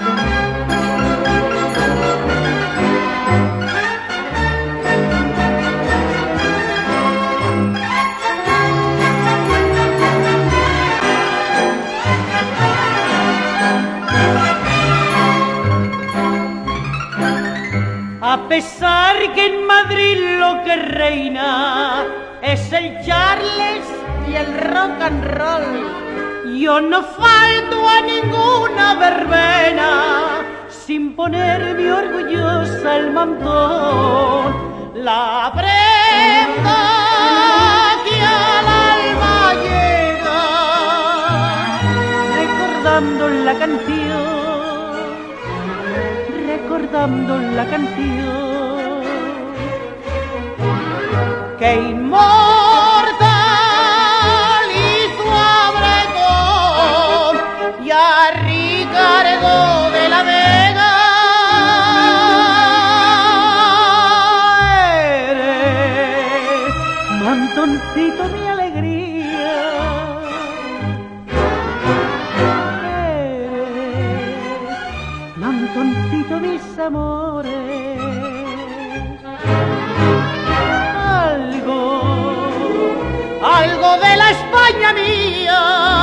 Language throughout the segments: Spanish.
A pesar que en Madrid lo que reina es el Charles y el rock and roll, yo no falto a ninguna verbena sin ponerme orgullosa el mantón. La prenda que al alma llega, recordando la canción recordando la canción que inmortal mantoncito mi alegría. Eres mantoncito mis amores. Algo, algo de la España mía.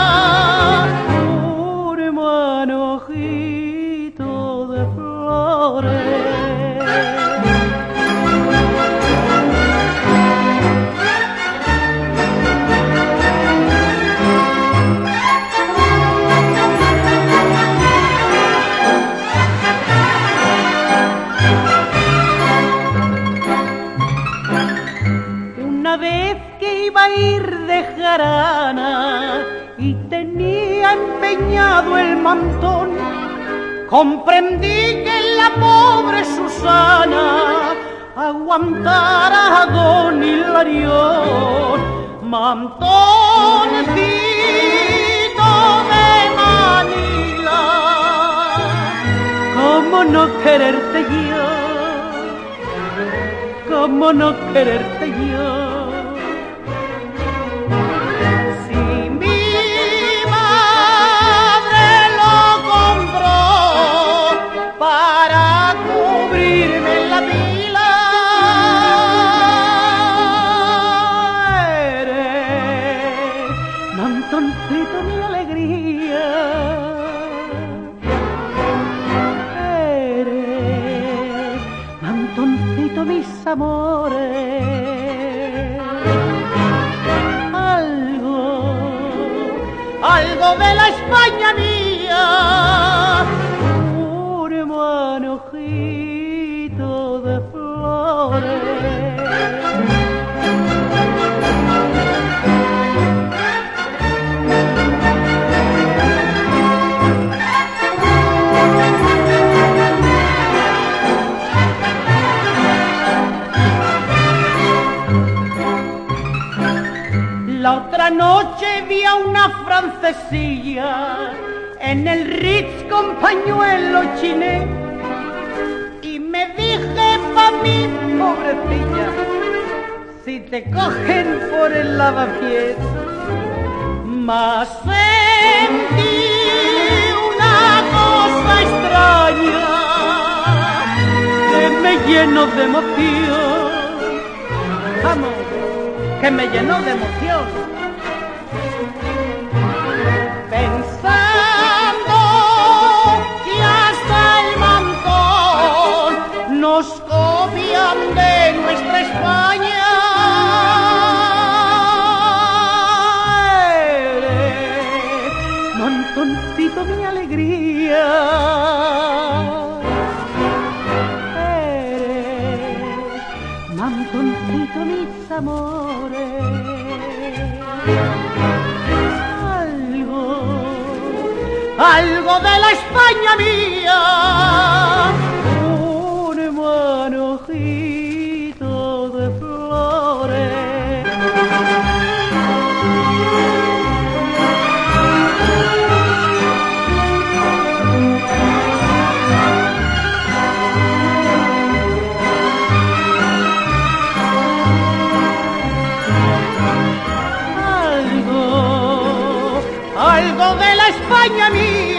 Y tenía empeñado el mantón, comprendí que la pobre Susana aguantara a don Hilarión, mantoncito de Manila, ¿cómo no quererte yo? ¿Cómo no quererte yo? Mantoncito mis amores. Algo, algo de la España mía. Un manojito noche vi a una francesilla en el Ritz con pañuelo chiné y me dije pa' mi pobrecilla, si te cogen por el lavapiés, más sentí una cosa extraña que me llenó de emoción. Vamos que me llenó de emoción. Amores. Algo, algo de la España mía. Algo, de la España mía,